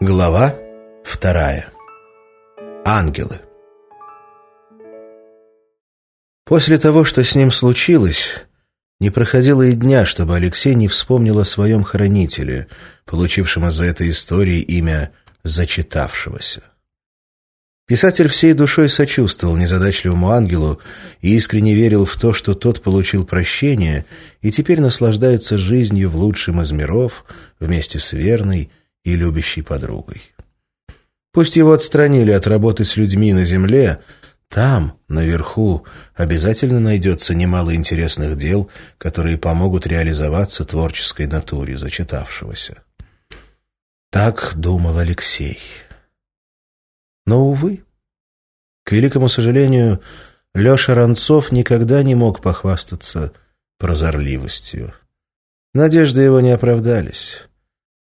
Глава вторая. Ангелы. После того, что с ним случилось, не проходило и дня, чтобы Алексей не вспомнил о своем хранителе, получившем из-за этой истории имя «зачитавшегося». Писатель всей душой сочувствовал незадачливому ангелу и искренне верил в то, что тот получил прощение и теперь наслаждается жизнью в лучшем из миров вместе с верной и любящей подругой. Пусть его отстранили от работы с людьми на земле, там, наверху, обязательно найдется немало интересных дел, которые помогут реализоваться творческой натуре зачитавшегося. Так думал Алексей. Но, увы, к великому сожалению, Леша Ранцов никогда не мог похвастаться прозорливостью. Надежды его не оправдались.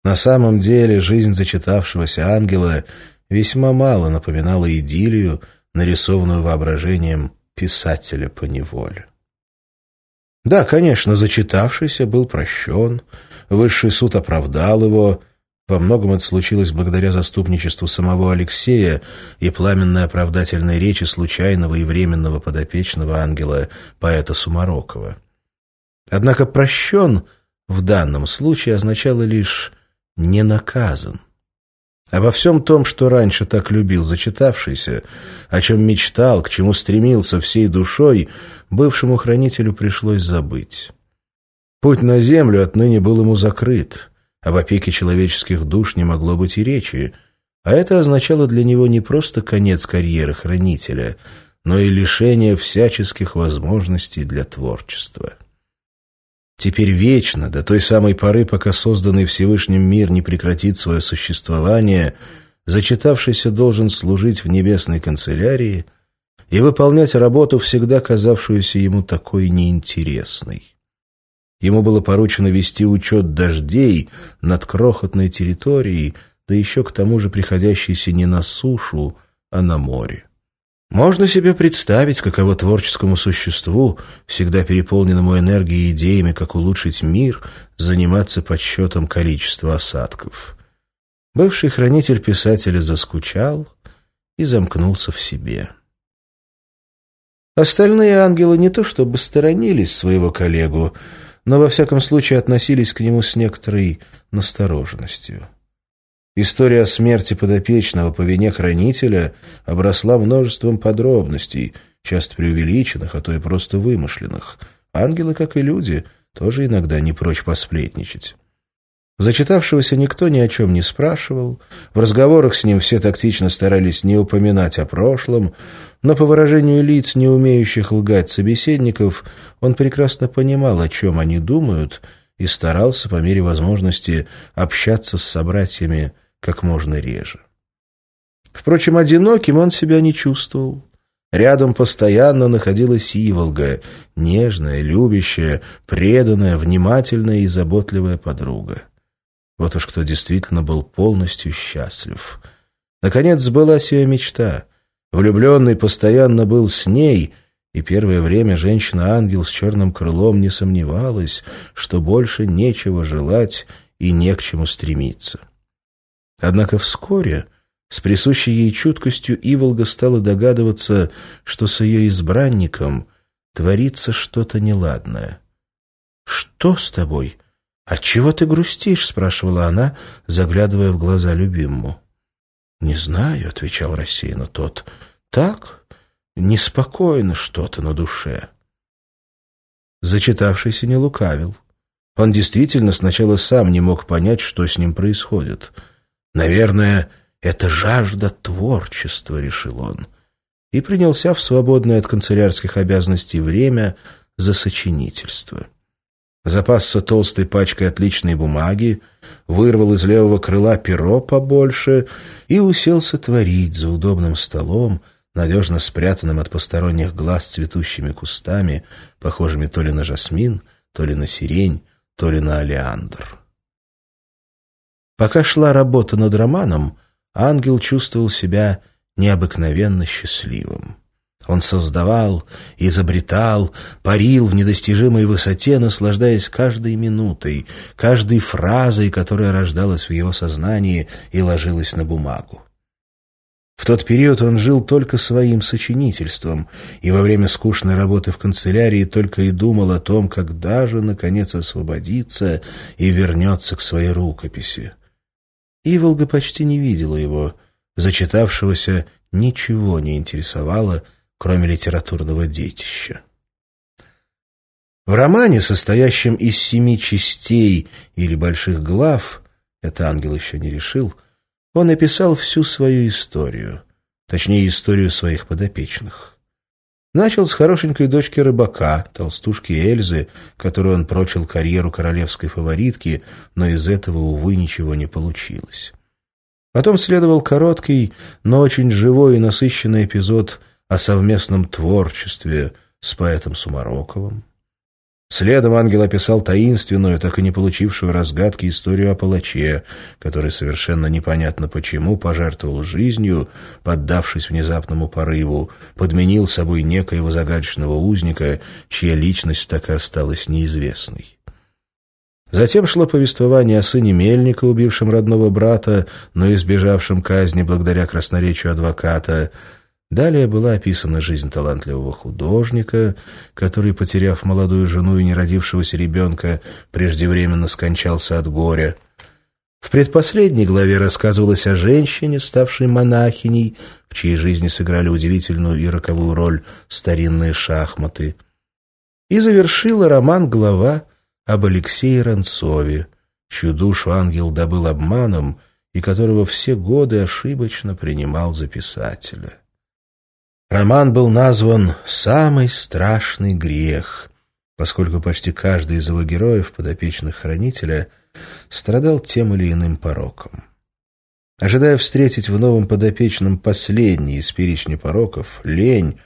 На самом деле жизнь зачитавшегося ангела весьма мало напоминала идиллию, нарисованную воображением писателя по неволе. Да, конечно, зачитавшийся был прощен, высший суд оправдал его, во многом это случилось благодаря заступничеству самого Алексея и пламенной оправдательной речи случайного и временного подопечного ангела поэта Сумарокова. Однако «прощен» в данном случае означало лишь «не наказан». Обо всем том, что раньше так любил зачитавшийся, о чем мечтал, к чему стремился всей душой, бывшему хранителю пришлось забыть. Путь на землю отныне был ему закрыт, об опеке человеческих душ не могло быть и речи, а это означало для него не просто конец карьеры хранителя, но и лишение всяческих возможностей для творчества. Теперь вечно, до той самой поры, пока созданный Всевышним мир не прекратит свое существование, зачитавшийся должен служить в небесной канцелярии и выполнять работу, всегда казавшуюся ему такой неинтересной. Ему было поручено вести учет дождей над крохотной территорией, да еще к тому же приходящейся не на сушу, а на море. Можно себе представить, каково творческому существу, всегда переполненному энергией и идеями, как улучшить мир, заниматься подсчетом количества осадков. Бывший хранитель писателя заскучал и замкнулся в себе. Остальные ангелы не то чтобы сторонились своего коллегу, но во всяком случае относились к нему с некоторой настороженностью. История о смерти подопечного по вине хранителя обросла множеством подробностей, часто преувеличенных, а то и просто вымышленных. Ангелы, как и люди, тоже иногда не прочь посплетничать. Зачитавшегося никто ни о чем не спрашивал, в разговорах с ним все тактично старались не упоминать о прошлом, но по выражению лиц, не умеющих лгать собеседников, он прекрасно понимал, о чем они думают, и старался по мере возможности общаться с собратьями как можно реже. Впрочем, одиноким он себя не чувствовал. Рядом постоянно находилась Иволга, нежная, любящая, преданная, внимательная и заботливая подруга. Вот уж кто действительно был полностью счастлив. Наконец сбылась ее мечта. Влюбленный постоянно был с ней, и первое время женщина-ангел с черным крылом не сомневалась, что больше нечего желать и не к чему стремиться. Однако вскоре, с присущей ей чуткостью, Иволга стала догадываться, что с ее избранником творится что-то неладное. «Что с тобой? Отчего ты грустишь?» — спрашивала она, заглядывая в глаза любимому. «Не знаю», — отвечал рассеянно тот. «Так, неспокойно что-то на душе». Зачитавшийся не лукавил. Он действительно сначала сам не мог понять, что с ним происходит — Наверное, это жажда творчества, решил он, и принялся в свободное от канцелярских обязанностей время за сочинительство. Запасся толстой пачкой отличной бумаги, вырвал из левого крыла перо побольше и уселся творить за удобным столом, надежно спрятанным от посторонних глаз цветущими кустами, похожими то ли на жасмин, то ли на сирень, то ли на олеандр. Пока шла работа над романом, ангел чувствовал себя необыкновенно счастливым. Он создавал, изобретал, парил в недостижимой высоте, наслаждаясь каждой минутой, каждой фразой, которая рождалась в его сознании и ложилась на бумагу. В тот период он жил только своим сочинительством, и во время скучной работы в канцелярии только и думал о том, когда же, наконец, освободиться и вернется к своей рукописи. Иволга почти не видела его, зачитавшегося ничего не интересовало, кроме литературного детища. В романе, состоящем из семи частей или больших глав, это ангел еще не решил, он описал всю свою историю, точнее, историю своих подопечных. Начал с хорошенькой дочки рыбака, толстушки Эльзы, которую он прочил карьеру королевской фаворитки, но из этого, увы, ничего не получилось. Потом следовал короткий, но очень живой и насыщенный эпизод – о совместном творчестве с поэтом Сумароковым. Следом ангел описал таинственную, так и не получившую разгадки историю о палаче, который совершенно непонятно почему пожертвовал жизнью, поддавшись внезапному порыву, подменил собой некоего загадочного узника, чья личность так и осталась неизвестной. Затем шло повествование о сыне Мельника, убившем родного брата, но избежавшем казни благодаря красноречию адвоката, Далее была описана жизнь талантливого художника, который, потеряв молодую жену и неродившегося ребенка, преждевременно скончался от горя. В предпоследней главе рассказывалось о женщине, ставшей монахиней, в чьей жизни сыграли удивительную и роковую роль старинные шахматы. И завершила роман глава об Алексее Ранцове, чью душу ангел добыл обманом и которого все годы ошибочно принимал за писателя. Роман был назван «Самый страшный грех», поскольку почти каждый из его героев, подопечных хранителя, страдал тем или иным пороком. Ожидая встретить в новом подопечном последний из перечня пороков, лень,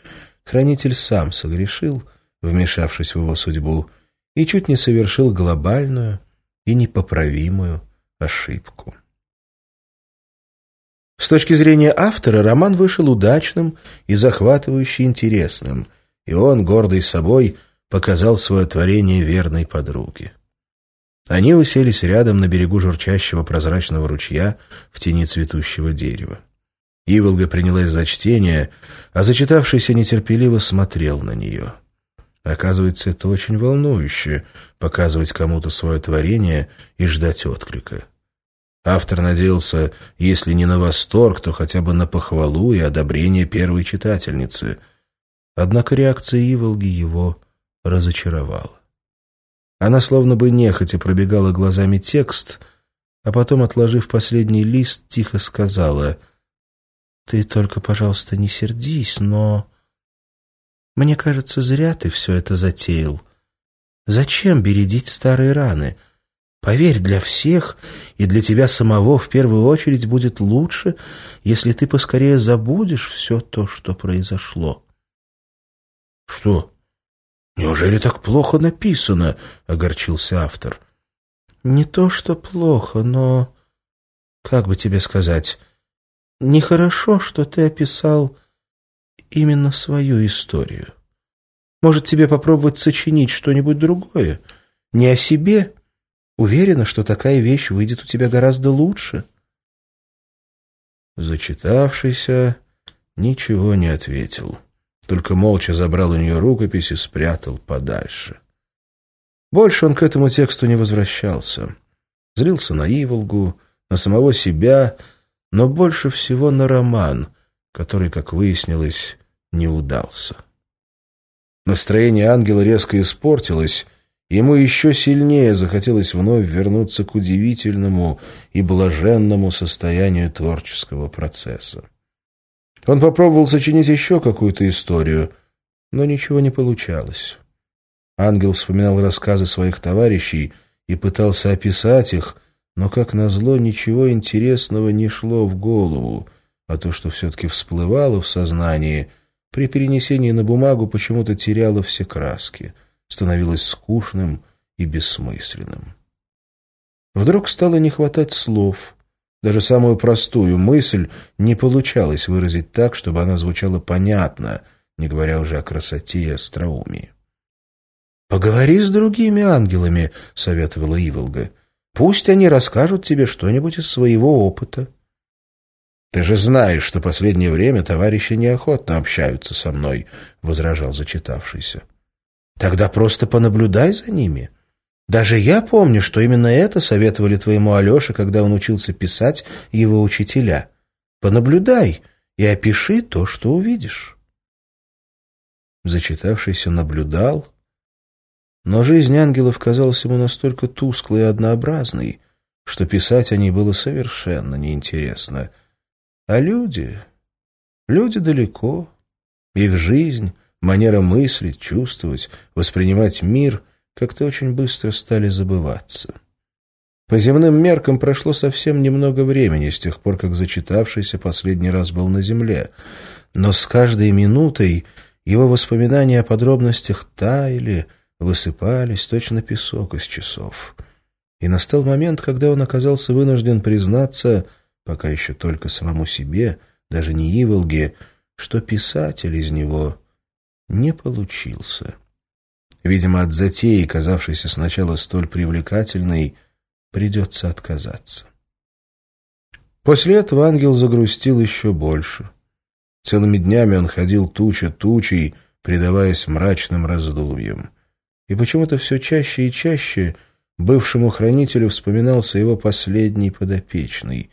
хранитель сам согрешил, вмешавшись в его судьбу, и чуть не совершил глобальную и непоправимую ошибку. С точки зрения автора, роман вышел удачным и захватывающе интересным, и он, гордый собой, показал свое творение верной подруге. Они уселись рядом на берегу журчащего прозрачного ручья в тени цветущего дерева. Иволга принялась за чтение, а зачитавшийся нетерпеливо смотрел на нее. Оказывается, это очень волнующе — показывать кому-то свое творение и ждать отклика. Автор надеялся, если не на восторг, то хотя бы на похвалу и одобрение первой читательницы. Однако реакция Иволги его разочаровала. Она словно бы нехотя пробегала глазами текст, а потом, отложив последний лист, тихо сказала «Ты только, пожалуйста, не сердись, но...» «Мне кажется, зря ты все это затеял. Зачем бередить старые раны?» Поверь, для всех и для тебя самого в первую очередь будет лучше, если ты поскорее забудешь все то, что произошло. — Что? Неужели так плохо написано? — огорчился автор. — Не то, что плохо, но... Как бы тебе сказать? Нехорошо, что ты описал именно свою историю. Может, тебе попробовать сочинить что-нибудь другое? Не о себе, Уверена, что такая вещь выйдет у тебя гораздо лучше. Зачитавшийся ничего не ответил, только молча забрал у нее рукопись и спрятал подальше. Больше он к этому тексту не возвращался. Злился на Иволгу, на самого себя, но больше всего на роман, который, как выяснилось, не удался. Настроение ангела резко испортилось, Ему еще сильнее захотелось вновь вернуться к удивительному и блаженному состоянию творческого процесса. Он попробовал сочинить еще какую-то историю, но ничего не получалось. Ангел вспоминал рассказы своих товарищей и пытался описать их, но, как назло, ничего интересного не шло в голову, а то, что все-таки всплывало в сознании, при перенесении на бумагу почему-то теряло все краски — становилось скучным и бессмысленным. Вдруг стало не хватать слов. Даже самую простую мысль не получалось выразить так, чтобы она звучала понятно, не говоря уже о красоте и остроумии. «Поговори с другими ангелами», — советовала Иволга. «Пусть они расскажут тебе что-нибудь из своего опыта». «Ты же знаешь, что последнее время товарищи неохотно общаются со мной», — возражал зачитавшийся. «Тогда просто понаблюдай за ними. Даже я помню, что именно это советовали твоему Алёше, когда он учился писать его учителя. Понаблюдай и опиши то, что увидишь». Зачитавшийся наблюдал но жизнь ангелов казалась ему настолько тусклой и однообразной, что писать о ней было совершенно неинтересно. А люди... Люди далеко. Их жизнь, манера мыслить, чувствовать, воспринимать мир как-то очень быстро стали забываться. По земным меркам прошло совсем немного времени с тех пор, как зачитавшийся последний раз был на земле, но с каждой минутой его воспоминания о подробностях таяли, высыпались точно песок из часов. И настал момент, когда он оказался вынужден признаться, пока еще только самому себе, даже не Иволге, что писатель из него не получился. Видимо, от затеи, казавшейся сначала столь привлекательной, придется отказаться. После этого ангел загрустил еще больше. Целыми днями он ходил туча тучей, предаваясь мрачным раздумьям и почему-то все чаще и чаще бывшему хранителю вспоминался его последний подопечный,